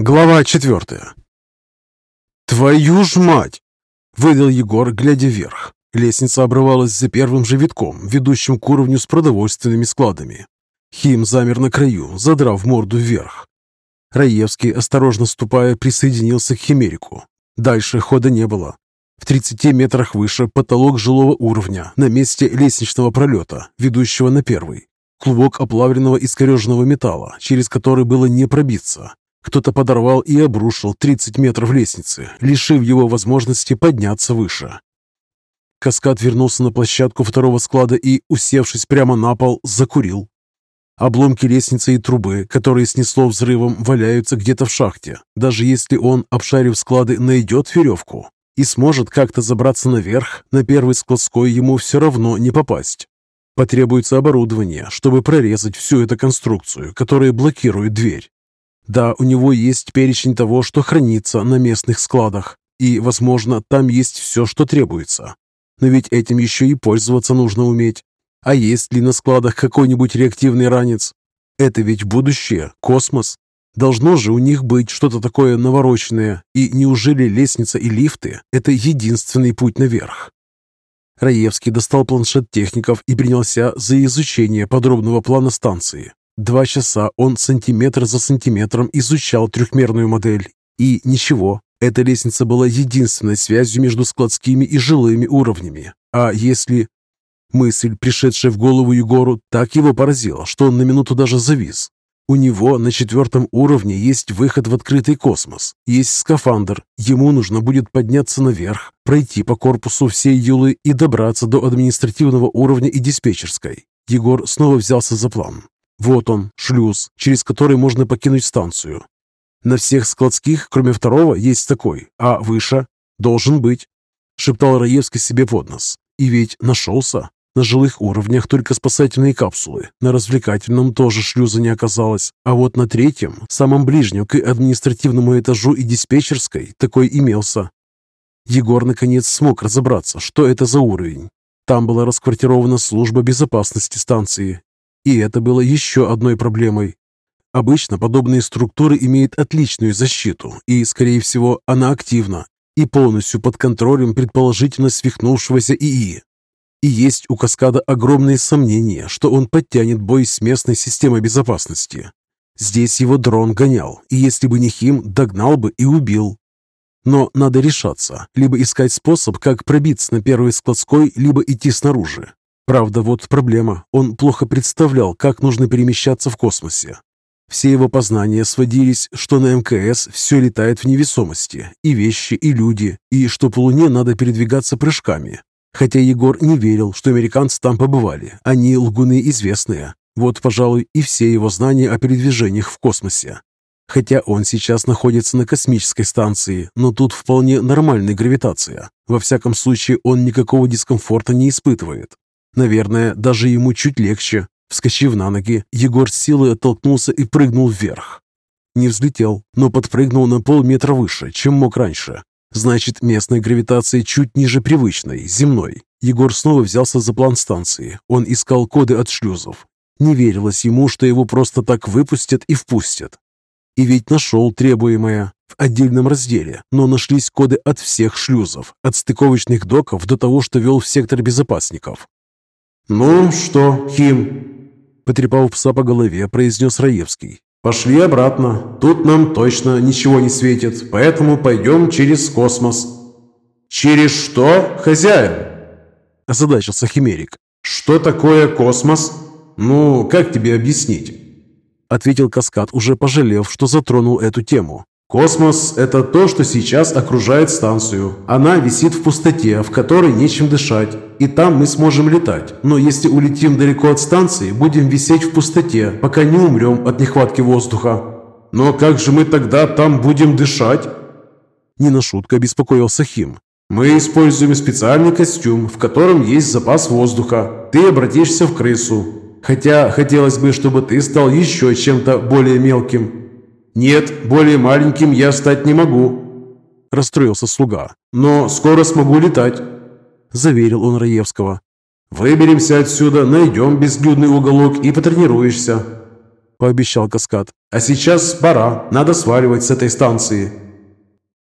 Глава четвертая. «Твою ж мать!» – выдал Егор, глядя вверх. Лестница обрывалась за первым же витком, ведущим к уровню с продовольственными складами. Хим замер на краю, задрав морду вверх. Раевский, осторожно ступая, присоединился к Химерику. Дальше хода не было. В 30 метрах выше потолок жилого уровня, на месте лестничного пролета, ведущего на первый. Клубок оплавленного искореженного металла, через который было не пробиться. Кто-то подорвал и обрушил 30 метров лестницы, лишив его возможности подняться выше. Каскад вернулся на площадку второго склада и, усевшись прямо на пол, закурил. Обломки лестницы и трубы, которые снесло взрывом, валяются где-то в шахте. Даже если он, обшарив склады, найдет веревку и сможет как-то забраться наверх, на первый складской ему все равно не попасть. Потребуется оборудование, чтобы прорезать всю эту конструкцию, которая блокирует дверь. Да, у него есть перечень того, что хранится на местных складах, и, возможно, там есть все, что требуется. Но ведь этим еще и пользоваться нужно уметь. А есть ли на складах какой-нибудь реактивный ранец? Это ведь будущее, космос. Должно же у них быть что-то такое навороченное, и неужели лестница и лифты – это единственный путь наверх? Раевский достал планшет техников и принялся за изучение подробного плана станции. Два часа он сантиметр за сантиметром изучал трехмерную модель. И ничего, эта лестница была единственной связью между складскими и жилыми уровнями. А если... Мысль, пришедшая в голову Егору, так его поразила, что он на минуту даже завис. У него на четвертом уровне есть выход в открытый космос, есть скафандр. Ему нужно будет подняться наверх, пройти по корпусу всей Юлы и добраться до административного уровня и диспетчерской. Егор снова взялся за план. Вот он, шлюз, через который можно покинуть станцию. На всех складских, кроме второго, есть такой, а выше должен быть, шептал Раевский себе под нос. И ведь нашелся. На жилых уровнях только спасательные капсулы, на развлекательном тоже шлюза не оказалось, а вот на третьем, самом ближнем к административному этажу и диспетчерской, такой имелся. Егор наконец смог разобраться, что это за уровень. Там была расквартирована служба безопасности станции, и это было еще одной проблемой. Обычно подобные структуры имеют отличную защиту, и, скорее всего, она активна и полностью под контролем предположительно свихнувшегося ИИ. И есть у Каскада огромные сомнения, что он подтянет бой с местной системой безопасности. Здесь его дрон гонял, и если бы не Хим, догнал бы и убил. Но надо решаться, либо искать способ, как пробиться на первый складской, либо идти снаружи. Правда, вот проблема. Он плохо представлял, как нужно перемещаться в космосе. Все его познания сводились, что на МКС все летает в невесомости, и вещи, и люди, и что по Луне надо передвигаться прыжками. Хотя Егор не верил, что американцы там побывали, они лгуны известные. Вот, пожалуй, и все его знания о передвижениях в космосе. Хотя он сейчас находится на космической станции, но тут вполне нормальная гравитация. Во всяком случае, он никакого дискомфорта не испытывает. Наверное, даже ему чуть легче. Вскочив на ноги, Егор с силой оттолкнулся и прыгнул вверх. Не взлетел, но подпрыгнул на полметра выше, чем мог раньше. Значит, местная гравитация чуть ниже привычной, земной. Егор снова взялся за план станции. Он искал коды от шлюзов. Не верилось ему, что его просто так выпустят и впустят. И ведь нашел требуемое в отдельном разделе, но нашлись коды от всех шлюзов, от стыковочных доков до того, что вел в сектор безопасников. «Ну что, Хим?» Потрепав пса по голове, произнес Раевский. «Пошли обратно. Тут нам точно ничего не светит, поэтому пойдем через космос». «Через что, хозяин?» Озадачился Химерик. «Что такое космос? Ну, как тебе объяснить?» Ответил Каскад, уже пожалев, что затронул эту тему. Космос – это то, что сейчас окружает станцию. Она висит в пустоте, в которой нечем дышать. И там мы сможем летать. Но если улетим далеко от станции, будем висеть в пустоте, пока не умрем от нехватки воздуха. Но как же мы тогда там будем дышать? Не на шутку обеспокоился Хим. Мы используем специальный костюм, в котором есть запас воздуха. Ты обратишься в крысу. Хотя хотелось бы, чтобы ты стал еще чем-то более мелким. «Нет, более маленьким я стать не могу», – расстроился слуга. «Но скоро смогу летать», – заверил он Раевского. «Выберемся отсюда, найдем безлюдный уголок и потренируешься», – пообещал Каскад. А сейчас пора, надо сваливать с этой станции.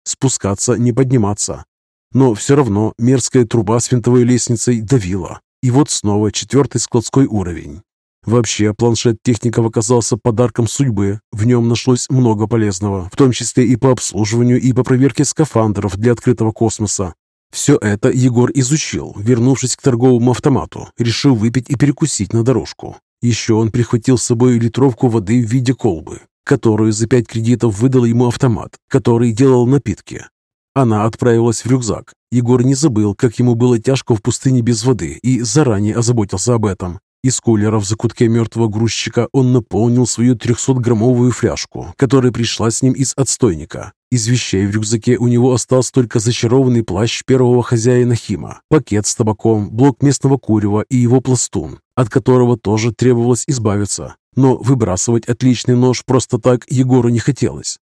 Спускаться, не подниматься. Но все равно мерзкая труба с винтовой лестницей давила. И вот снова четвертый складской уровень. Вообще, планшет техников оказался подарком судьбы. В нем нашлось много полезного, в том числе и по обслуживанию, и по проверке скафандров для открытого космоса. Все это Егор изучил, вернувшись к торговому автомату, решил выпить и перекусить на дорожку. Еще он прихватил с собой литровку воды в виде колбы, которую за пять кредитов выдал ему автомат, который делал напитки. Она отправилась в рюкзак. Егор не забыл, как ему было тяжко в пустыне без воды и заранее озаботился об этом. Из кулера в закутке мертвого грузчика он наполнил свою 300-граммовую фляжку, которая пришла с ним из отстойника. Из вещей в рюкзаке у него остался только зачарованный плащ первого хозяина Хима, пакет с табаком, блок местного курева и его пластун, от которого тоже требовалось избавиться. Но выбрасывать отличный нож просто так Егору не хотелось.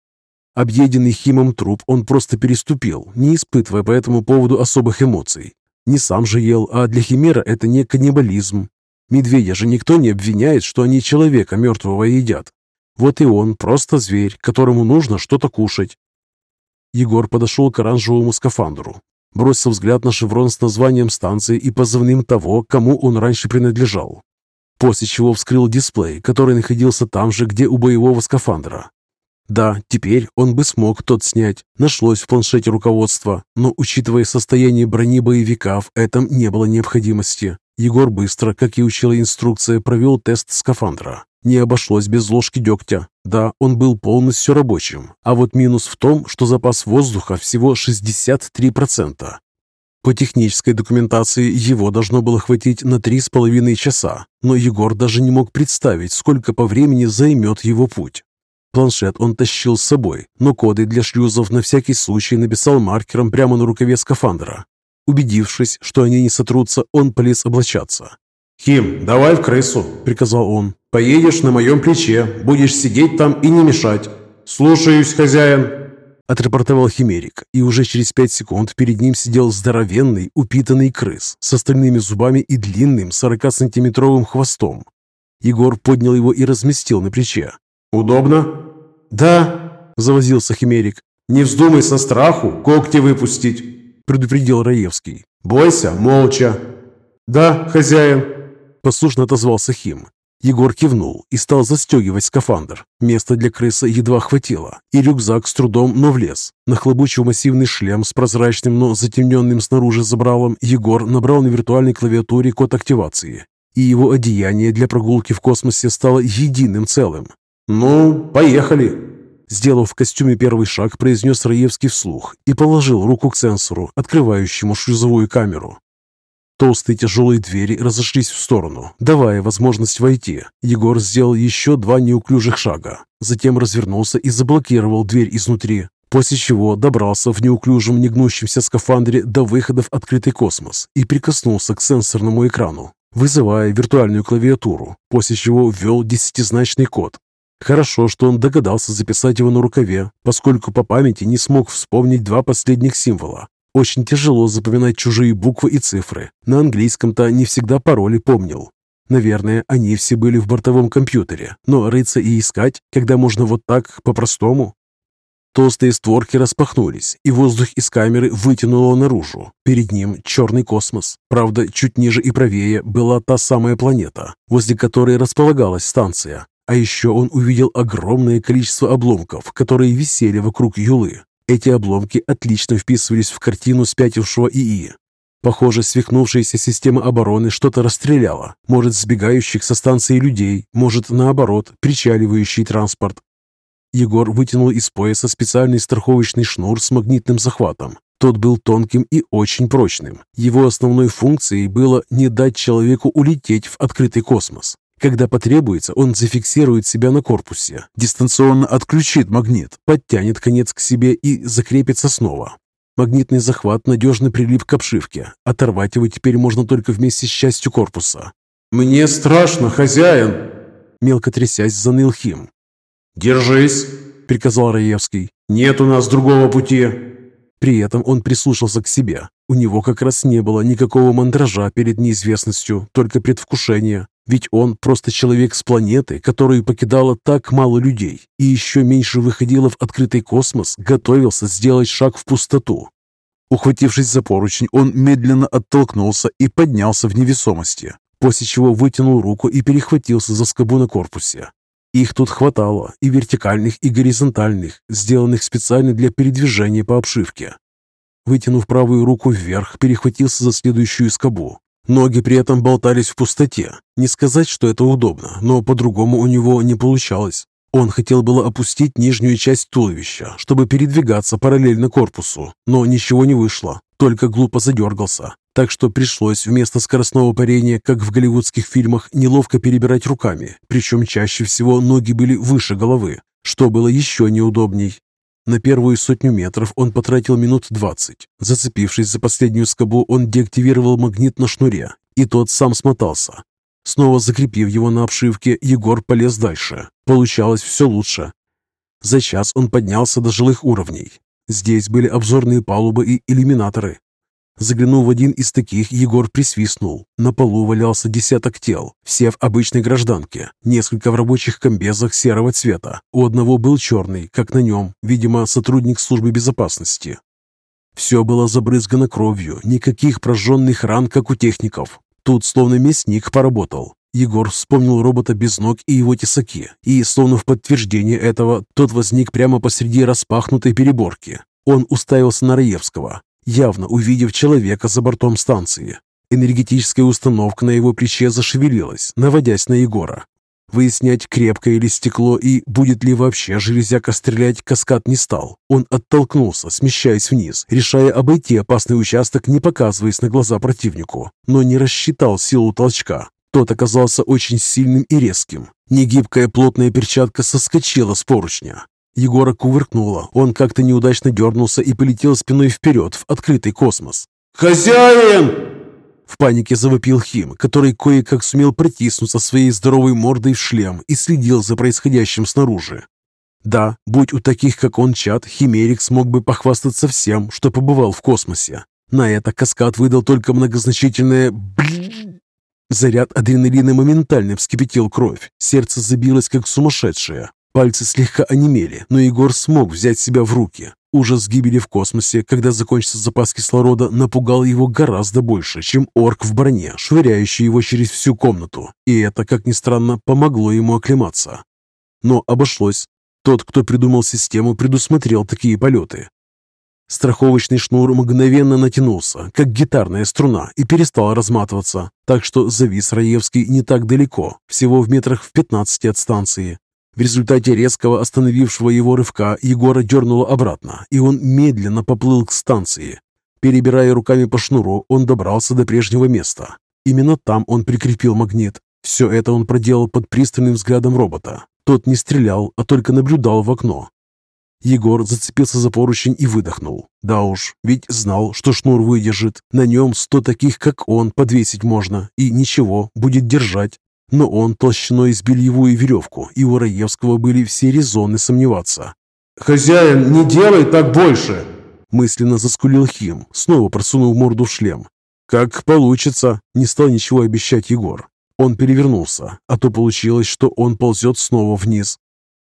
Объеденный Химом труп он просто переступил, не испытывая по этому поводу особых эмоций. Не сам же ел, а для Химера это не каннибализм. Медведя же никто не обвиняет, что они человека мертвого едят. Вот и он просто зверь, которому нужно что-то кушать. Егор подошел к оранжевому скафандру, бросил взгляд на шеврон с названием станции и позывным того, кому он раньше принадлежал. После чего вскрыл дисплей, который находился там же, где у боевого скафандра. Да, теперь он бы смог тот снять, нашлось в планшете руководство, но, учитывая состояние брони боевика, в этом не было необходимости. Егор быстро, как и учила инструкция, провел тест скафандра. Не обошлось без ложки дегтя. Да, он был полностью рабочим, а вот минус в том, что запас воздуха всего 63%. По технической документации его должно было хватить на 3,5 часа, но Егор даже не мог представить, сколько по времени займет его путь. Планшет он тащил с собой, но коды для шлюзов на всякий случай написал маркером прямо на рукаве скафандра. Убедившись, что они не сотрутся, он полез облачаться. «Хим, давай в крысу», — приказал он. «Поедешь на моем плече, будешь сидеть там и не мешать». «Слушаюсь, хозяин», — отрапортовал Химерик, и уже через пять секунд перед ним сидел здоровенный, упитанный крыс с остальными зубами и длинным 40-сантиметровым хвостом. Егор поднял его и разместил на плече. «Удобно?» «Да», — завозился Химерик. «Не вздумай со страху когти выпустить», — предупредил Раевский. «Бойся молча». «Да, хозяин», — послушно отозвался Хим. Егор кивнул и стал застегивать скафандр. Места для крыса едва хватило, и рюкзак с трудом, но влез. Нахлобучив массивный шлем с прозрачным, но затемненным снаружи забралом, Егор набрал на виртуальной клавиатуре код активации. И его одеяние для прогулки в космосе стало единым целым. «Ну, поехали!» Сделав в костюме первый шаг, произнес Раевский вслух и положил руку к сенсору, открывающему шлюзовую камеру. Толстые тяжелые двери разошлись в сторону, давая возможность войти. Егор сделал еще два неуклюжих шага, затем развернулся и заблокировал дверь изнутри, после чего добрался в неуклюжем негнущемся скафандре до выхода в открытый космос и прикоснулся к сенсорному экрану, вызывая виртуальную клавиатуру, после чего ввел десятизначный код, Хорошо, что он догадался записать его на рукаве, поскольку по памяти не смог вспомнить два последних символа. Очень тяжело запоминать чужие буквы и цифры. На английском-то не всегда пароли помнил. Наверное, они все были в бортовом компьютере, но рыться и искать, когда можно вот так, по-простому? Толстые створки распахнулись, и воздух из камеры вытянуло наружу. Перед ним черный космос. Правда, чуть ниже и правее была та самая планета, возле которой располагалась станция. А еще он увидел огромное количество обломков, которые висели вокруг Юлы. Эти обломки отлично вписывались в картину спятившего ИИ. Похоже, свихнувшаяся система обороны что-то расстреляла. Может, сбегающих со станции людей, может, наоборот, причаливающий транспорт. Егор вытянул из пояса специальный страховочный шнур с магнитным захватом. Тот был тонким и очень прочным. Его основной функцией было не дать человеку улететь в открытый космос. Когда потребуется, он зафиксирует себя на корпусе, дистанционно отключит магнит, подтянет конец к себе и закрепится снова. Магнитный захват надежно прилип к обшивке. Оторвать его теперь можно только вместе с частью корпуса. «Мне страшно, хозяин!» Мелко трясясь, заныл Хим. «Держись!» — приказал Раевский. «Нет у нас другого пути!» При этом он прислушался к себе. У него как раз не было никакого мандража перед неизвестностью, только предвкушение. Ведь он просто человек с планеты, которую покидало так мало людей, и еще меньше выходило в открытый космос, готовился сделать шаг в пустоту. Ухватившись за поручень, он медленно оттолкнулся и поднялся в невесомости, после чего вытянул руку и перехватился за скобу на корпусе. Их тут хватало, и вертикальных, и горизонтальных, сделанных специально для передвижения по обшивке. Вытянув правую руку вверх, перехватился за следующую скобу. Ноги при этом болтались в пустоте. Не сказать, что это удобно, но по-другому у него не получалось. Он хотел было опустить нижнюю часть туловища, чтобы передвигаться параллельно корпусу, но ничего не вышло, только глупо задергался. Так что пришлось вместо скоростного парения, как в голливудских фильмах, неловко перебирать руками, причем чаще всего ноги были выше головы, что было еще неудобней. На первую сотню метров он потратил минут двадцать. Зацепившись за последнюю скобу, он деактивировал магнит на шнуре, и тот сам смотался. Снова закрепив его на обшивке, Егор полез дальше. Получалось все лучше. За час он поднялся до жилых уровней. Здесь были обзорные палубы и иллюминаторы. Заглянув в один из таких, Егор присвистнул. На полу валялся десяток тел, все в обычной гражданке, несколько в рабочих комбезах серого цвета. У одного был черный, как на нем, видимо, сотрудник службы безопасности. Все было забрызгано кровью, никаких прожженных ран, как у техников. Тут словно мясник поработал. Егор вспомнил робота без ног и его тесаки, и, словно в подтверждение этого, тот возник прямо посреди распахнутой переборки. Он уставился на Раевского, явно увидев человека за бортом станции. Энергетическая установка на его плече зашевелилась, наводясь на Егора. Выяснять, крепкое или стекло и будет ли вообще железяка стрелять, каскад не стал. Он оттолкнулся, смещаясь вниз, решая обойти опасный участок, не показываясь на глаза противнику, но не рассчитал силу толчка. Тот оказался очень сильным и резким. Негибкая плотная перчатка соскочила с поручня. Егора кувыркнуло. Он как-то неудачно дернулся и полетел спиной вперед в открытый космос. «Хозяин!» В панике завопил Хим, который кое-как сумел протиснуться своей здоровой мордой в шлем и следил за происходящим снаружи. Да, будь у таких, как он, чат, Химерик смог бы похвастаться всем, что побывал в космосе. На это каскад выдал только многозначительное «блин». Заряд адреналина моментально вскипятил кровь. Сердце забилось, как сумасшедшее. Пальцы слегка онемели, но Егор смог взять себя в руки. Ужас гибели в космосе, когда закончится запас кислорода, напугал его гораздо больше, чем орк в броне, швыряющий его через всю комнату. И это, как ни странно, помогло ему оклематься. Но обошлось. Тот, кто придумал систему, предусмотрел такие полеты. Страховочный шнур мгновенно натянулся, как гитарная струна, и перестал разматываться, так что завис Раевский не так далеко, всего в метрах в 15 от станции. В результате резкого остановившего его рывка Егора дернуло обратно, и он медленно поплыл к станции. Перебирая руками по шнуру, он добрался до прежнего места. Именно там он прикрепил магнит. Все это он проделал под пристальным взглядом робота. Тот не стрелял, а только наблюдал в окно. Егор зацепился за поручень и выдохнул. Да уж, ведь знал, что шнур выдержит. На нем сто таких, как он, подвесить можно. И ничего, будет держать. Но он толщиной с бельевую веревку, и у Раевского были все резоны сомневаться. «Хозяин, не делай так больше!» Мысленно заскулил Хим, снова просунув морду в шлем. «Как получится!» – не стал ничего обещать Егор. Он перевернулся, а то получилось, что он ползет снова вниз.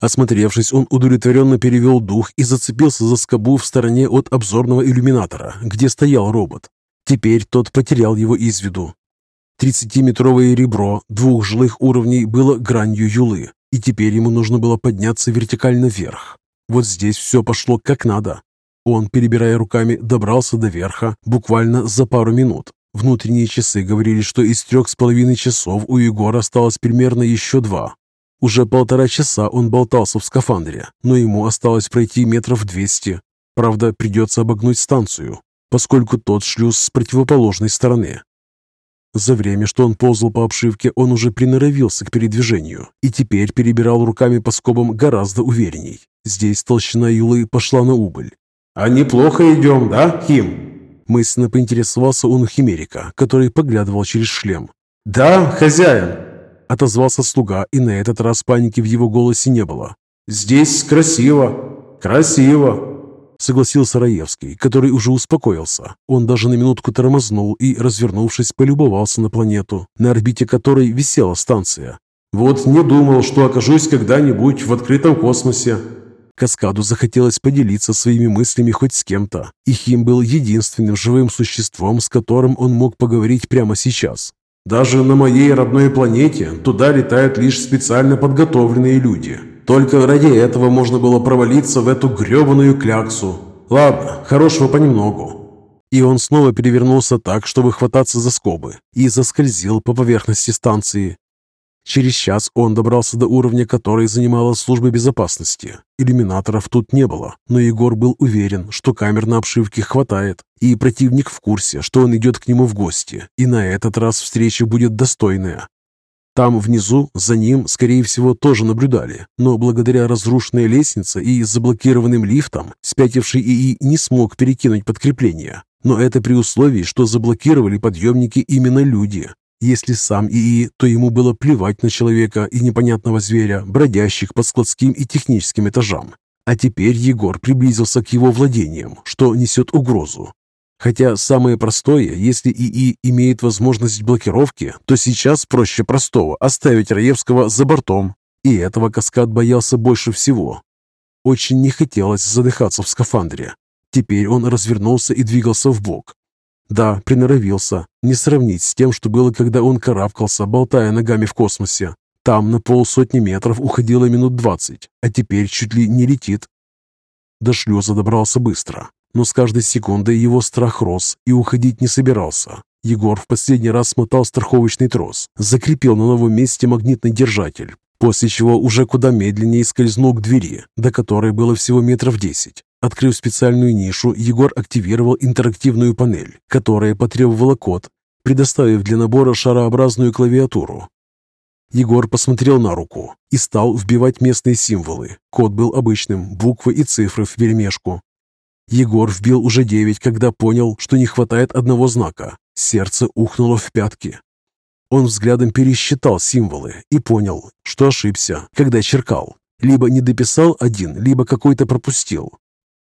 Осмотревшись, он удовлетворенно перевел дух и зацепился за скобу в стороне от обзорного иллюминатора, где стоял робот. Теперь тот потерял его из виду. Тридцатиметровое ребро двух жилых уровней было гранью юлы, и теперь ему нужно было подняться вертикально вверх. Вот здесь все пошло как надо. Он, перебирая руками, добрался до верха буквально за пару минут. Внутренние часы говорили, что из трех с половиной часов у Егора осталось примерно еще два. Уже полтора часа он болтался в скафандре, но ему осталось пройти метров двести. Правда, придется обогнуть станцию, поскольку тот шлюз с противоположной стороны. За время, что он ползал по обшивке, он уже приноровился к передвижению и теперь перебирал руками по скобам гораздо уверенней. Здесь толщина юлы пошла на убыль. «А неплохо идем, да, Хим?» Мысленно поинтересовался он у Химерика, который поглядывал через шлем. «Да, хозяин!» Отозвался слуга, и на этот раз паники в его голосе не было. «Здесь красиво, красиво!» Согласился Раевский, который уже успокоился. Он даже на минутку тормознул и, развернувшись, полюбовался на планету, на орбите которой висела станция. «Вот не думал, что окажусь когда-нибудь в открытом космосе». Каскаду захотелось поделиться своими мыслями хоть с кем-то, и Хим был единственным живым существом, с которым он мог поговорить прямо сейчас. Даже на моей родной планете туда летают лишь специально подготовленные люди. Только ради этого можно было провалиться в эту гребаную кляксу. Ладно, хорошего понемногу. И он снова перевернулся так, чтобы хвататься за скобы, и заскользил по поверхности станции, Через час он добрался до уровня, который занимала служба безопасности. Иллюминаторов тут не было, но Егор был уверен, что камер на обшивке хватает, и противник в курсе, что он идет к нему в гости, и на этот раз встреча будет достойная. Там внизу за ним, скорее всего, тоже наблюдали, но благодаря разрушенной лестнице и заблокированным лифтам спятивший ИИ не смог перекинуть подкрепление. Но это при условии, что заблокировали подъемники именно люди, если сам ИИ, то ему было плевать на человека и непонятного зверя, бродящих по складским и техническим этажам. А теперь Егор приблизился к его владениям, что несет угрозу. Хотя самое простое, если ИИ имеет возможность блокировки, то сейчас проще простого оставить Раевского за бортом. И этого Каскад боялся больше всего. Очень не хотелось задыхаться в скафандре. Теперь он развернулся и двигался в бок, да, приноровился. Не сравнить с тем, что было, когда он карабкался, болтая ногами в космосе. Там на полсотни метров уходило минут двадцать, а теперь чуть ли не летит. До шлюза добрался быстро, но с каждой секундой его страх рос и уходить не собирался. Егор в последний раз смотал страховочный трос, закрепил на новом месте магнитный держатель, после чего уже куда медленнее скользнул к двери, до которой было всего метров десять. Открыв специальную нишу, Егор активировал интерактивную панель, которая потребовала код, предоставив для набора шарообразную клавиатуру. Егор посмотрел на руку и стал вбивать местные символы. Код был обычным, буквы и цифры в перемешку. Егор вбил уже девять, когда понял, что не хватает одного знака. Сердце ухнуло в пятки. Он взглядом пересчитал символы и понял, что ошибся, когда черкал. Либо не дописал один, либо какой-то пропустил.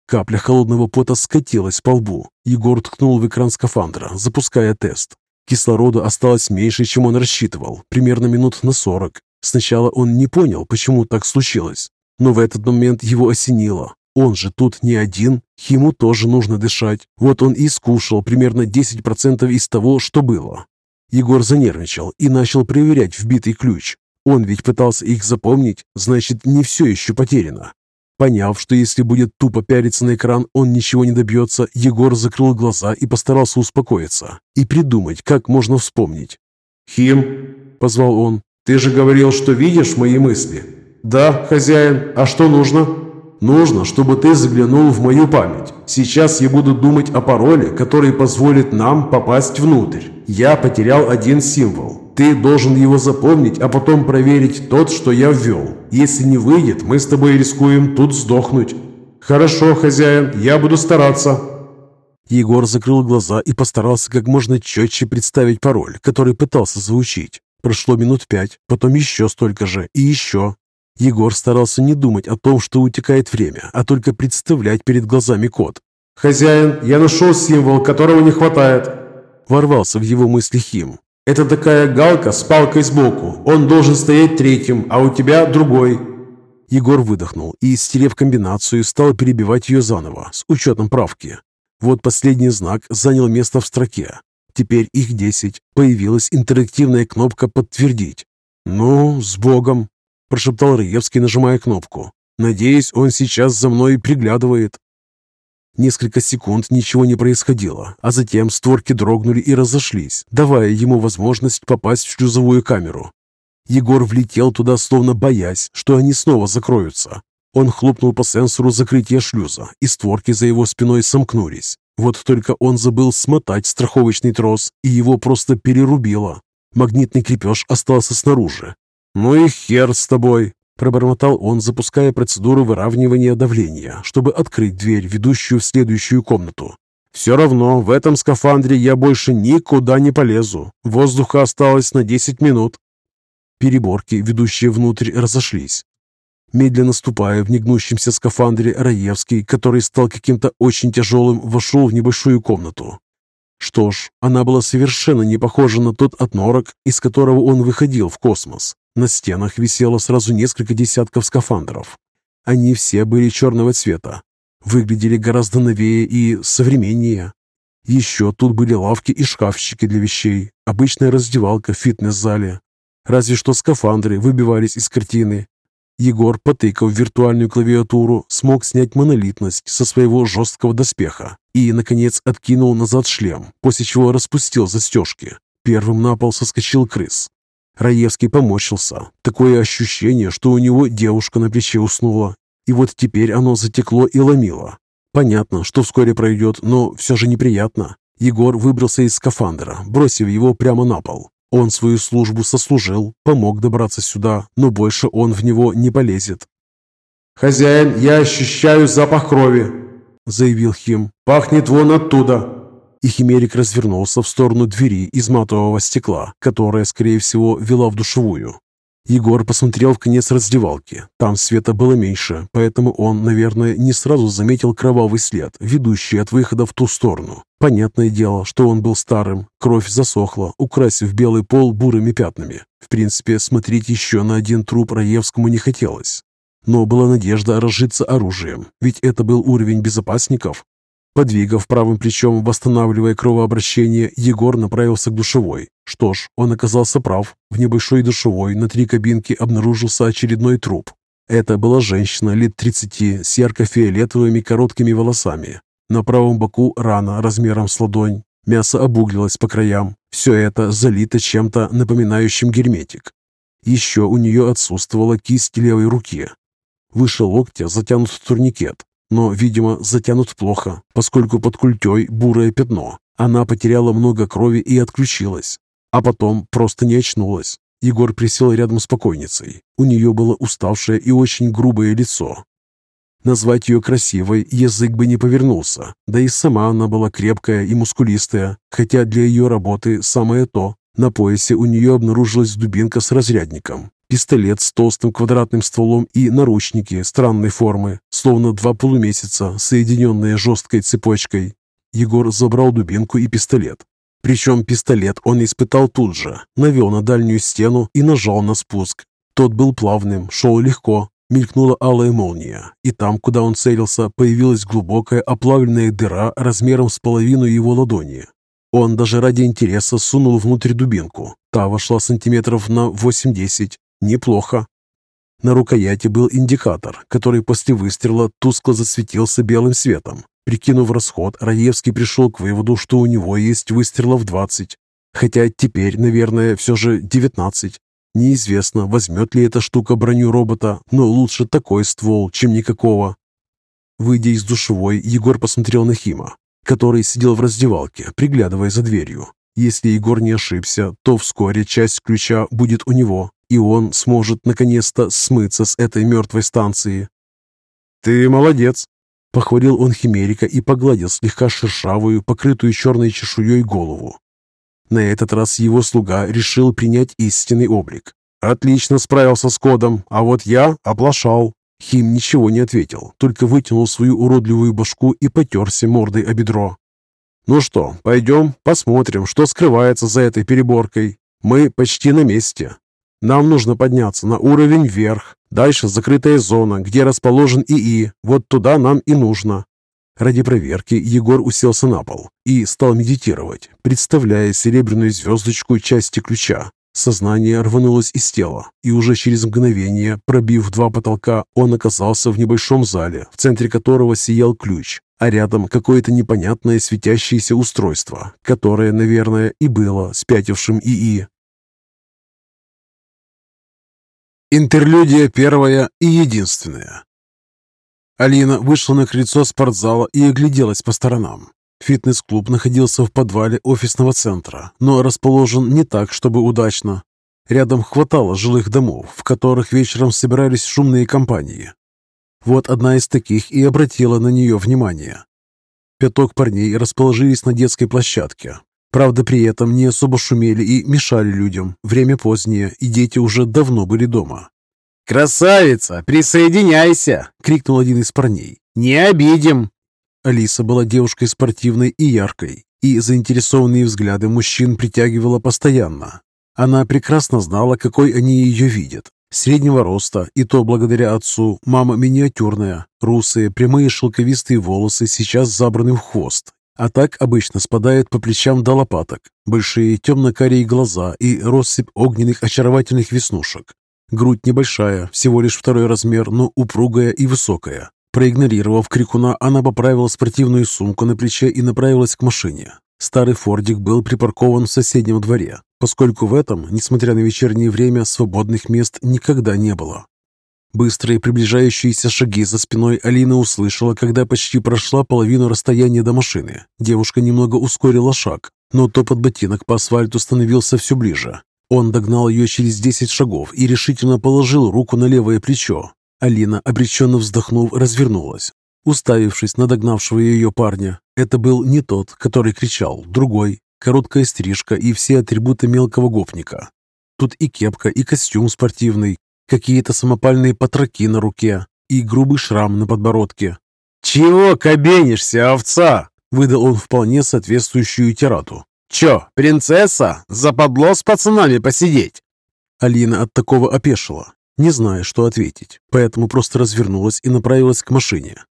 Капля холодного пота скатилась по лбу. Егор ткнул в экран скафандра, запуская тест. Кислорода осталось меньше, чем он рассчитывал, примерно минут на сорок. Сначала он не понял, почему так случилось, но в этот момент его осенило. Он же тут не один, ему тоже нужно дышать. Вот он и скушал примерно 10% из того, что было. Егор занервничал и начал проверять вбитый ключ. Он ведь пытался их запомнить, значит, не все еще потеряно. Поняв, что если будет тупо пялиться на экран, он ничего не добьется, Егор закрыл глаза и постарался успокоиться и придумать, как можно вспомнить. «Хим», — позвал он, — «ты же говорил, что видишь мои мысли?» «Да, хозяин. А что нужно?» «Нужно, чтобы ты заглянул в мою память. Сейчас я буду думать о пароле, который позволит нам попасть внутрь. Я потерял один символ. Ты должен его запомнить, а потом проверить тот, что я ввел. Если не выйдет, мы с тобой рискуем тут сдохнуть». «Хорошо, хозяин, я буду стараться». Егор закрыл глаза и постарался как можно четче представить пароль, который пытался заучить. Прошло минут пять, потом еще столько же и еще. Егор старался не думать о том, что утекает время, а только представлять перед глазами код. «Хозяин, я нашел символ, которого не хватает!» Ворвался в его мысли Хим. Это такая галка с палкой сбоку. Он должен стоять третьим, а у тебя другой». Егор выдохнул и, стерев комбинацию, стал перебивать ее заново, с учетом правки. Вот последний знак занял место в строке. Теперь их десять. Появилась интерактивная кнопка «Подтвердить». «Ну, с Богом!» – прошептал Раевский, нажимая кнопку. «Надеюсь, он сейчас за мной приглядывает». Несколько секунд ничего не происходило, а затем створки дрогнули и разошлись, давая ему возможность попасть в шлюзовую камеру. Егор влетел туда, словно боясь, что они снова закроются. Он хлопнул по сенсору закрытия шлюза, и створки за его спиной сомкнулись. Вот только он забыл смотать страховочный трос, и его просто перерубило. Магнитный крепеж остался снаружи. «Ну и хер с тобой!» Пробормотал он, запуская процедуру выравнивания давления, чтобы открыть дверь, ведущую в следующую комнату. «Все равно в этом скафандре я больше никуда не полезу. Воздуха осталось на 10 минут». Переборки, ведущие внутрь, разошлись. Медленно ступая в негнущемся скафандре, Раевский, который стал каким-то очень тяжелым, вошел в небольшую комнату. Что ж, она была совершенно не похожа на тот отнорок, из которого он выходил в космос. На стенах висело сразу несколько десятков скафандров. Они все были черного цвета, выглядели гораздо новее и современнее. Еще тут были лавки и шкафчики для вещей, обычная раздевалка в фитнес-зале. Разве что скафандры выбивались из картины, Егор, потыкав виртуальную клавиатуру, смог снять монолитность со своего жесткого доспеха и, наконец, откинул назад шлем, после чего распустил застежки. Первым на пол соскочил крыс. Раевский поморщился. Такое ощущение, что у него девушка на плече уснула. И вот теперь оно затекло и ломило. Понятно, что вскоре пройдет, но все же неприятно. Егор выбрался из скафандра, бросив его прямо на пол. Он свою службу сослужил, помог добраться сюда, но больше он в него не полезет. «Хозяин, я ощущаю запах крови», — заявил Хим. «Пахнет вон оттуда». И Химерик развернулся в сторону двери из матового стекла, которая, скорее всего, вела в душевую. Егор посмотрел в конец раздевалки. Там света было меньше, поэтому он, наверное, не сразу заметил кровавый след, ведущий от выхода в ту сторону. Понятное дело, что он был старым. Кровь засохла, украсив белый пол бурыми пятнами. В принципе, смотреть еще на один труп Раевскому не хотелось. Но была надежда разжиться оружием, ведь это был уровень безопасников, Подвигав правым плечом, восстанавливая кровообращение, Егор направился к душевой. Что ж, он оказался прав. В небольшой душевой на три кабинки обнаружился очередной труп. Это была женщина лет 30 с ярко-фиолетовыми короткими волосами. На правом боку рана размером с ладонь. Мясо обуглилось по краям. Все это залито чем-то напоминающим герметик. Еще у нее отсутствовала кисть левой руки. Выше локтя затянут турникет, но, видимо, затянут плохо, поскольку под культей бурое пятно. Она потеряла много крови и отключилась, а потом просто не очнулась. Егор присел рядом с покойницей. У нее было уставшее и очень грубое лицо. Назвать ее красивой язык бы не повернулся, да и сама она была крепкая и мускулистая, хотя для ее работы самое то. На поясе у нее обнаружилась дубинка с разрядником, пистолет с толстым квадратным стволом и наручники странной формы, словно два полумесяца, соединенные жесткой цепочкой. Егор забрал дубинку и пистолет. Причем пистолет он испытал тут же, навел на дальнюю стену и нажал на спуск. Тот был плавным, шел легко. Мелькнула алая молния, и там, куда он целился, появилась глубокая оплавленная дыра размером с половину его ладони. Он даже ради интереса сунул внутрь дубинку. Та вошла сантиметров на 8-10, Неплохо. На рукояти был индикатор, который после выстрела тускло засветился белым светом. Прикинув расход, Раевский пришел к выводу, что у него есть выстрелов 20. Хотя теперь, наверное, все же 19. Неизвестно, возьмет ли эта штука броню робота, но лучше такой ствол, чем никакого. Выйдя из душевой, Егор посмотрел на Хима, который сидел в раздевалке, приглядывая за дверью. Если Егор не ошибся, то вскоре часть ключа будет у него, и он сможет наконец-то смыться с этой мертвой станции. «Ты молодец!» — похвалил он Химерика и погладил слегка шершавую, покрытую черной чешуей голову. На этот раз его слуга решил принять истинный облик. «Отлично справился с кодом, а вот я оплошал». Хим ничего не ответил, только вытянул свою уродливую башку и потерся мордой о бедро. «Ну что, пойдем посмотрим, что скрывается за этой переборкой. Мы почти на месте. Нам нужно подняться на уровень вверх. Дальше закрытая зона, где расположен ИИ. Вот туда нам и нужно. Ради проверки Егор уселся на пол и стал медитировать, представляя серебряную звездочку части ключа. Сознание рванулось из тела, и уже через мгновение, пробив два потолка, он оказался в небольшом зале, в центре которого сиял ключ, а рядом какое-то непонятное светящееся устройство, которое, наверное, и было спятившим ИИ. Интерлюдия первая и единственная. Алина вышла на крыльцо спортзала и огляделась по сторонам. Фитнес-клуб находился в подвале офисного центра, но расположен не так, чтобы удачно. Рядом хватало жилых домов, в которых вечером собирались шумные компании. Вот одна из таких и обратила на нее внимание. Пяток парней расположились на детской площадке, Правда, при этом не особо шумели и мешали людям. Время позднее, и дети уже давно были дома. «Красавица, присоединяйся!» — крикнул один из парней. «Не обидим!» Алиса была девушкой спортивной и яркой, и заинтересованные взгляды мужчин притягивала постоянно. Она прекрасно знала, какой они ее видят. Среднего роста, и то благодаря отцу, мама миниатюрная, русые, прямые шелковистые волосы сейчас забраны в хвост, а так обычно спадают по плечам до лопаток, большие темно-карие глаза и россыпь огненных очаровательных веснушек. Грудь небольшая, всего лишь второй размер, но упругая и высокая. Проигнорировав крикуна, она поправила спортивную сумку на плече и направилась к машине. Старый фордик был припаркован в соседнем дворе, поскольку в этом, несмотря на вечернее время, свободных мест никогда не было. Быстрые приближающиеся шаги за спиной Алина услышала, когда почти прошла половину расстояния до машины. Девушка немного ускорила шаг, но топот ботинок по асфальту становился все ближе. Он догнал ее через десять шагов и решительно положил руку на левое плечо. Алина, обреченно вздохнув, развернулась, уставившись на догнавшего ее парня. Это был не тот, который кричал, другой, короткая стрижка и все атрибуты мелкого гопника. Тут и кепка, и костюм спортивный, какие-то самопальные потроки на руке и грубый шрам на подбородке. «Чего кабенишься, овца?» — выдал он вполне соответствующую тираду. «Чё, принцесса? Западло с пацанами посидеть?» Алина от такого опешила, не зная, что ответить, поэтому просто развернулась и направилась к машине.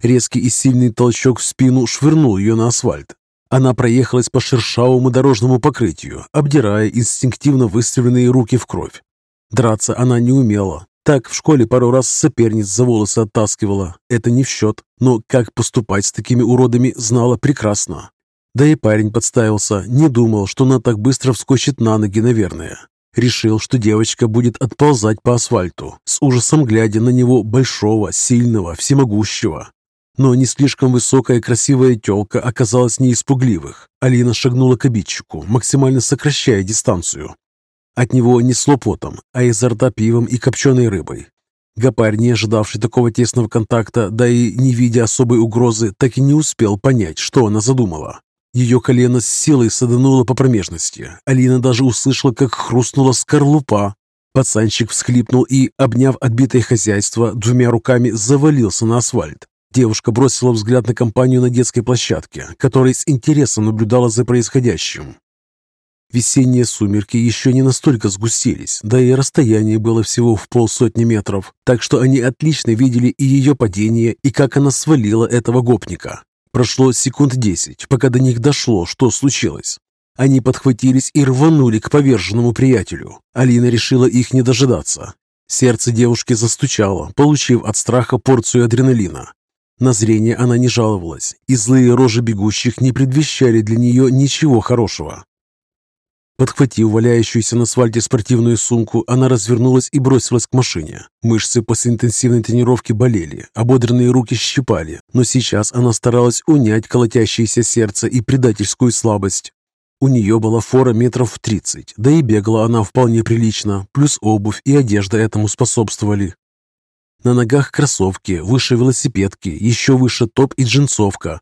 Резкий и сильный толчок в спину швырнул ее на асфальт. Она проехалась по шершавому дорожному покрытию, обдирая инстинктивно выставленные руки в кровь. Драться она не умела. Так в школе пару раз соперниц за волосы оттаскивала. Это не в счет, но как поступать с такими уродами знала прекрасно. Да и парень подставился, не думал, что она так быстро вскочит на ноги, наверное. Решил, что девочка будет отползать по асфальту, с ужасом глядя на него большого, сильного, всемогущего. Но не слишком высокая красивая тёлка оказалась не испугливых. Алина шагнула к обидчику, максимально сокращая дистанцию. От него несло потом, а изо рта пивом и копченой рыбой. Гапарь, не ожидавший такого тесного контакта, да и не видя особой угрозы, так и не успел понять, что она задумала. Ее колено с силой садануло по промежности. Алина даже услышала, как хрустнула скорлупа. Пацанчик всхлипнул и, обняв отбитое хозяйство, двумя руками завалился на асфальт. Девушка бросила взгляд на компанию на детской площадке, которая с интересом наблюдала за происходящим. Весенние сумерки еще не настолько сгустились, да и расстояние было всего в полсотни метров, так что они отлично видели и ее падение, и как она свалила этого гопника. Прошло секунд десять, пока до них дошло, что случилось. Они подхватились и рванули к поверженному приятелю. Алина решила их не дожидаться. Сердце девушки застучало, получив от страха порцию адреналина. На зрение она не жаловалась, и злые рожи бегущих не предвещали для нее ничего хорошего. Подхватив валяющуюся на асфальте спортивную сумку, она развернулась и бросилась к машине. Мышцы после интенсивной тренировки болели, ободренные руки щипали, но сейчас она старалась унять колотящееся сердце и предательскую слабость. У нее была фора метров в тридцать, да и бегала она вполне прилично, плюс обувь и одежда этому способствовали. На ногах кроссовки, выше велосипедки, еще выше топ и джинсовка.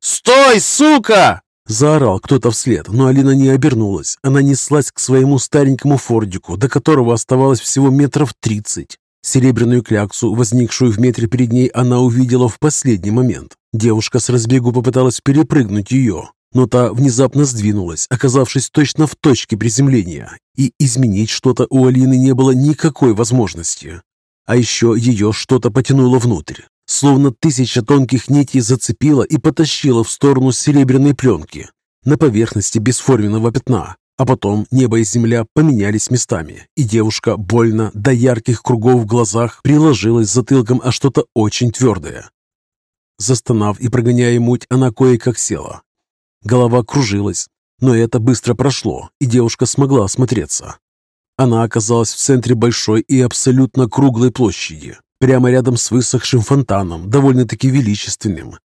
«Стой, сука!» Заорал кто-то вслед, но Алина не обернулась. Она неслась к своему старенькому фордику, до которого оставалось всего метров тридцать. Серебряную кляксу, возникшую в метре перед ней, она увидела в последний момент. Девушка с разбегу попыталась перепрыгнуть ее, но та внезапно сдвинулась, оказавшись точно в точке приземления, и изменить что-то у Алины не было никакой возможности. А еще ее что-то потянуло внутрь, словно тысяча тонких нитей зацепила и потащила в сторону серебряной пленки на поверхности бесформенного пятна. А потом небо и земля поменялись местами, и девушка больно до ярких кругов в глазах приложилась затылком о что-то очень твердое. Застонав и прогоняя муть, она кое-как села. Голова кружилась, но это быстро прошло, и девушка смогла осмотреться. Она оказалась в центре большой и абсолютно круглой площади, прямо рядом с высохшим фонтаном, довольно-таки величественным.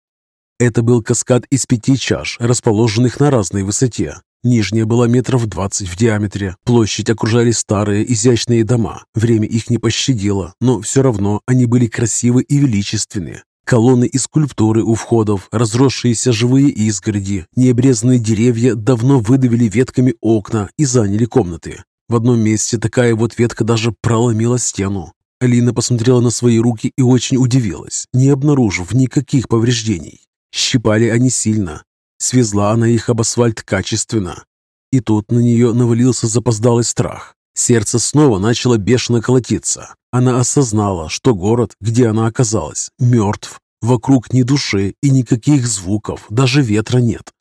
Это был каскад из пяти чаш, расположенных на разной высоте. Нижняя была метров двадцать в диаметре. Площадь окружали старые изящные дома. Время их не пощадило, но все равно они были красивы и величественны. Колонны и скульптуры у входов, разросшиеся живые изгороди, необрезанные деревья давно выдавили ветками окна и заняли комнаты. В одном месте такая вот ветка даже проломила стену. Алина посмотрела на свои руки и очень удивилась, не обнаружив никаких повреждений. Щипали они сильно. Свезла она их об асфальт качественно. И тут на нее навалился запоздалый страх. Сердце снова начало бешено колотиться. Она осознала, что город, где она оказалась, мертв. Вокруг ни души и никаких звуков, даже ветра нет.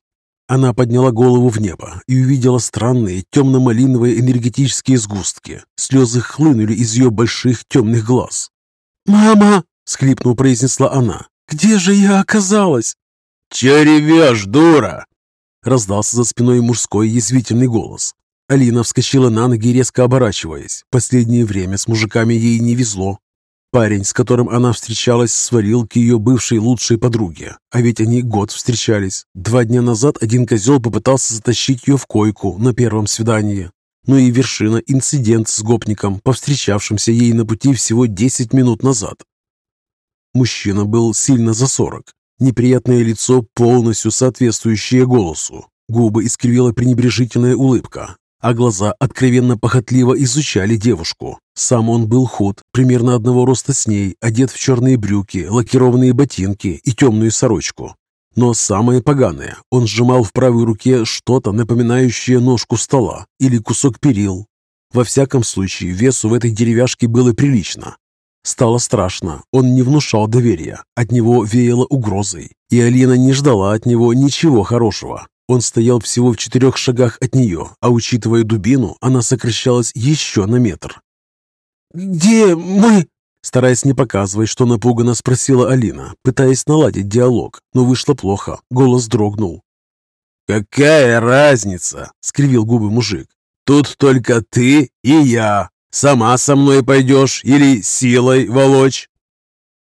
Она подняла голову в небо и увидела странные темно-малиновые энергетические сгустки. Слезы хлынули из ее больших темных глаз. «Мама!» — схлипнув, произнесла она. «Где же я оказалась?» «Че ревешь, дура?» Раздался за спиной мужской язвительный голос. Алина вскочила на ноги, резко оборачиваясь. Последнее время с мужиками ей не везло. Парень, с которым она встречалась, свалил к ее бывшей лучшей подруге. А ведь они год встречались. Два дня назад один козел попытался затащить ее в койку на первом свидании. Ну и вершина – инцидент с гопником, повстречавшимся ей на пути всего 10 минут назад. Мужчина был сильно за 40. Неприятное лицо, полностью соответствующее голосу. Губы искривила пренебрежительная улыбка, а глаза откровенно похотливо изучали девушку. Сам он был худ, примерно одного роста с ней, одет в черные брюки, лакированные ботинки и темную сорочку. Но самое поганое, он сжимал в правой руке что-то, напоминающее ножку стола или кусок перил. Во всяком случае, весу в этой деревяшке было прилично. Стало страшно, он не внушал доверия, от него веяло угрозой, и Алина не ждала от него ничего хорошего. Он стоял всего в четырех шагах от нее, а учитывая дубину, она сокращалась еще на метр. «Где мы?» Стараясь не показывать, что напуганно спросила Алина, пытаясь наладить диалог, но вышло плохо, голос дрогнул. «Какая разница?» — скривил губы мужик. «Тут только ты и я. Сама со мной пойдешь или силой волочь?»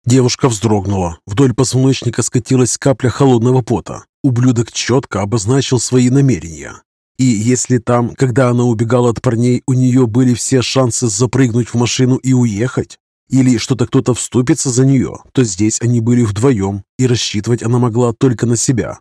Девушка вздрогнула. Вдоль позвоночника скатилась капля холодного пота. Ублюдок четко обозначил свои намерения. И если там, когда она убегала от парней, у нее были все шансы запрыгнуть в машину и уехать, или что-то кто-то вступится за нее, то здесь они были вдвоем, и рассчитывать она могла только на себя.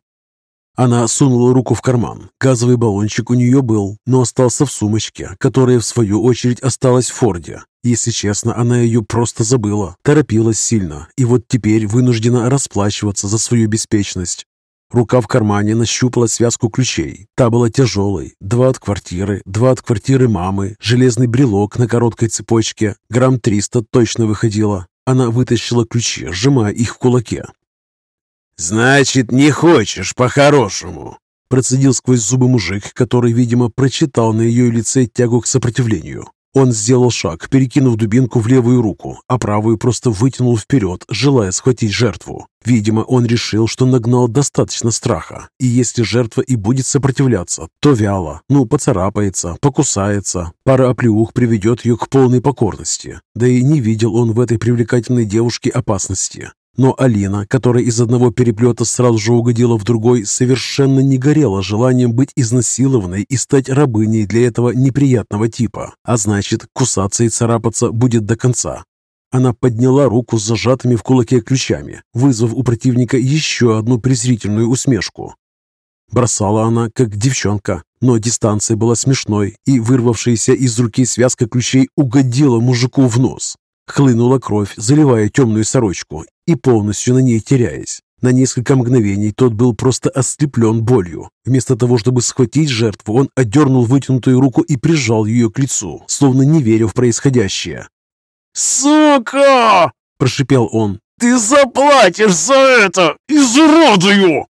Она сунула руку в карман. Газовый баллончик у нее был, но остался в сумочке, которая, в свою очередь, осталась в Форде. Если честно, она ее просто забыла, торопилась сильно, и вот теперь вынуждена расплачиваться за свою беспечность. Рука в кармане нащупала связку ключей. Та была тяжелой. Два от квартиры, два от квартиры мамы, железный брелок на короткой цепочке. Грамм триста точно выходило. Она вытащила ключи, сжимая их в кулаке. «Значит, не хочешь по-хорошему?» Процедил сквозь зубы мужик, который, видимо, прочитал на ее лице тягу к сопротивлению. Он сделал шаг, перекинув дубинку в левую руку, а правую просто вытянул вперед, желая схватить жертву. Видимо, он решил, что нагнал достаточно страха, и если жертва и будет сопротивляться, то вяло, ну, поцарапается, покусается, пара оплеух приведет ее к полной покорности. Да и не видел он в этой привлекательной девушке опасности. Но Алина, которая из одного переплета сразу же угодила в другой, совершенно не горела желанием быть изнасилованной и стать рабыней для этого неприятного типа. А значит, кусаться и царапаться будет до конца. Она подняла руку с зажатыми в кулаке ключами, вызвав у противника еще одну презрительную усмешку. Бросала она, как девчонка, но дистанция была смешной, и вырвавшаяся из руки связка ключей угодила мужику в нос. Хлынула кровь, заливая темную сорочку и полностью на ней теряясь. На несколько мгновений тот был просто ослеплен болью. Вместо того, чтобы схватить жертву, он отдернул вытянутую руку и прижал ее к лицу, словно не веря в происходящее. «Сука!» – прошипел он. «Ты заплатишь за это! Изуродую!»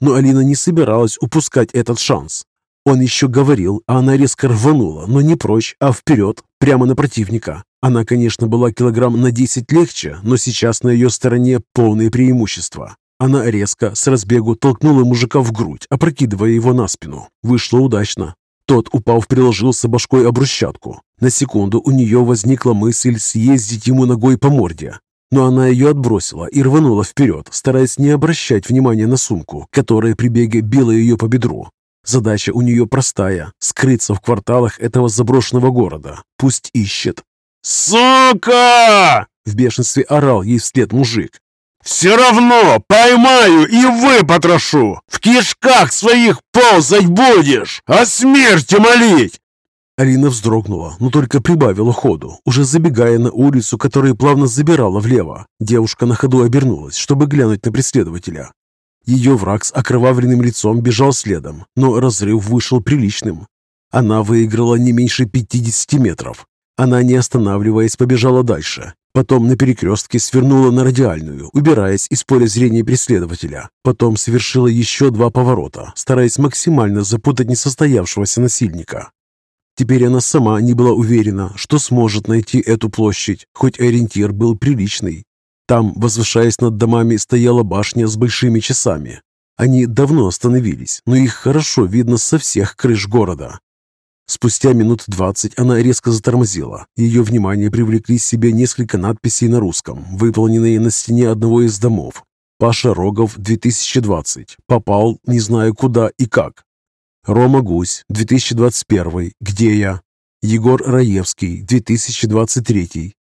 Но Алина не собиралась упускать этот шанс. Он еще говорил, а она резко рванула, но не прочь, а вперед, прямо на противника. Она, конечно, была килограмм на 10 легче, но сейчас на ее стороне полное преимущество. Она резко, с разбегу, толкнула мужика в грудь, опрокидывая его на спину. Вышло удачно. Тот, упав, приложился башкой об брусчатку. На секунду у нее возникла мысль съездить ему ногой по морде. Но она ее отбросила и рванула вперед, стараясь не обращать внимания на сумку, которая при беге била ее по бедру. Задача у нее простая – скрыться в кварталах этого заброшенного города. Пусть ищет. «Сука!» – в бешенстве орал ей вслед мужик. «Все равно поймаю и выпотрошу! В кишках своих ползать будешь, о смерти молить!» Алина вздрогнула, но только прибавила ходу, уже забегая на улицу, которая плавно забирала влево. Девушка на ходу обернулась, чтобы глянуть на преследователя. Ее враг с окровавленным лицом бежал следом, но разрыв вышел приличным. Она выиграла не меньше 50 метров. Она, не останавливаясь, побежала дальше. Потом на перекрестке свернула на радиальную, убираясь из поля зрения преследователя. Потом совершила еще два поворота, стараясь максимально запутать несостоявшегося насильника. Теперь она сама не была уверена, что сможет найти эту площадь, хоть ориентир был приличный. Там, возвышаясь над домами, стояла башня с большими часами. Они давно остановились, но их хорошо видно со всех крыш города. Спустя минут двадцать она резко затормозила. Ее внимание привлекли себе несколько надписей на русском, выполненные на стене одного из домов. «Паша Рогов, 2020. Попал, не знаю куда и как. Рома Гусь, 2021. Где я? Егор Раевский, 2023.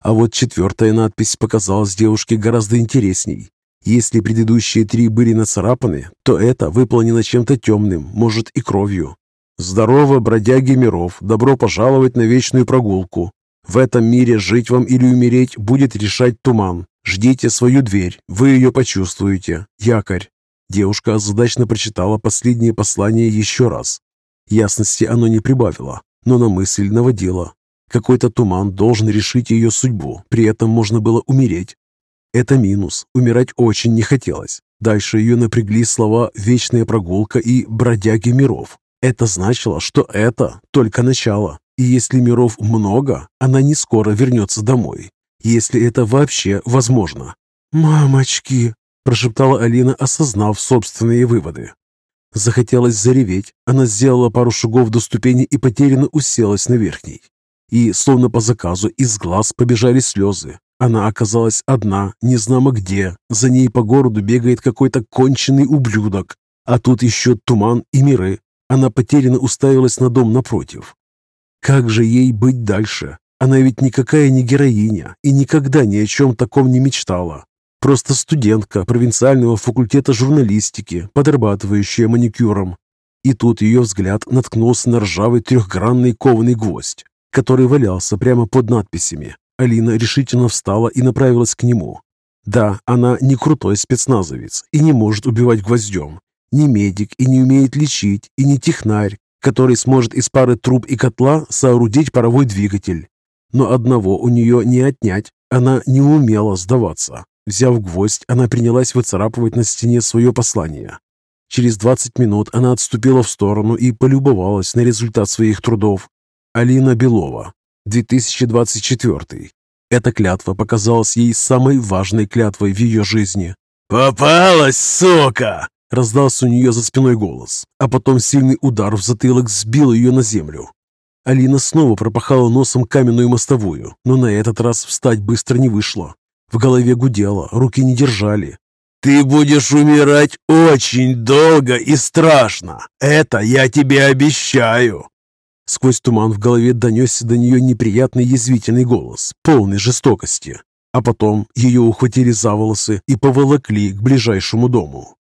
А вот четвертая надпись показалась девушке гораздо интересней. Если предыдущие три были нацарапаны, то это выполнено чем-то темным, может и кровью. «Здорово, бродяги миров! Добро пожаловать на вечную прогулку! В этом мире жить вам или умереть будет решать туман. Ждите свою дверь, вы ее почувствуете. Якорь!» Девушка озадачно прочитала последнее послание еще раз. Ясности оно не прибавило, но на мысль наводило. Какой-то туман должен решить ее судьбу, при этом можно было умереть. Это минус, умирать очень не хотелось. Дальше ее напрягли слова «вечная прогулка» и «бродяги миров». Это значило, что это только начало. И если миров много, она не скоро вернется домой. Если это вообще возможно. «Мамочки!» прошептала Алина, осознав собственные выводы. Захотелось зареветь. Она сделала пару шагов до ступени и потерянно уселась на верхней. И, словно по заказу, из глаз побежали слезы. Она оказалась одна, не знамо где. За ней по городу бегает какой-то конченый ублюдок. А тут еще туман и миры. Она потерянно уставилась на дом напротив. Как же ей быть дальше? Она ведь никакая не героиня и никогда ни о чем таком не мечтала. Просто студентка провинциального факультета журналистики, подрабатывающая маникюром. И тут ее взгляд наткнулся на ржавый трехгранный кованый гвоздь, который валялся прямо под надписями. Алина решительно встала и направилась к нему. Да, она не крутой спецназовец и не может убивать гвоздем. Не медик и не умеет лечить, и не технарь, который сможет из пары труб и котла соорудить паровой двигатель. Но одного у нее не отнять, она не умела сдаваться. Взяв гвоздь, она принялась выцарапывать на стене свое послание. Через 20 минут она отступила в сторону и полюбовалась на результат своих трудов. Алина Белова, 2024. Эта клятва показалась ей самой важной клятвой в ее жизни. «Попалась, сука!» Раздался у нее за спиной голос, а потом сильный удар в затылок сбил ее на землю. Алина снова пропахала носом каменную мостовую, но на этот раз встать быстро не вышло. В голове гудело, руки не держали. «Ты будешь умирать очень долго и страшно. Это я тебе обещаю!» Сквозь туман в голове донесся до нее неприятный язвительный голос, полный жестокости. А потом ее ухватили за волосы и поволокли к ближайшему дому.